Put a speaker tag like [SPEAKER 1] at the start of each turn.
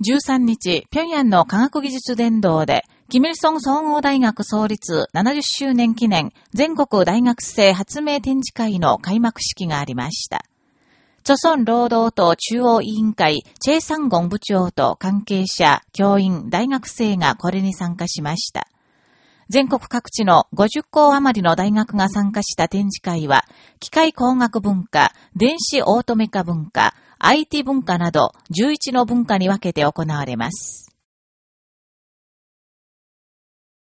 [SPEAKER 1] 13日、平壌の科学技術伝道で、キミルソン総合大学創立70周年記念全国大学生発明展示会の開幕式がありました。著村労働党中央委員会、チェイサンゴン部長と関係者、教員、大学生がこれに参加しました。全国各地の50校余りの大学が参加した展示会は、機械工学文化、電子オートメカ文化、IT 文化など11の文化に分けて行われます。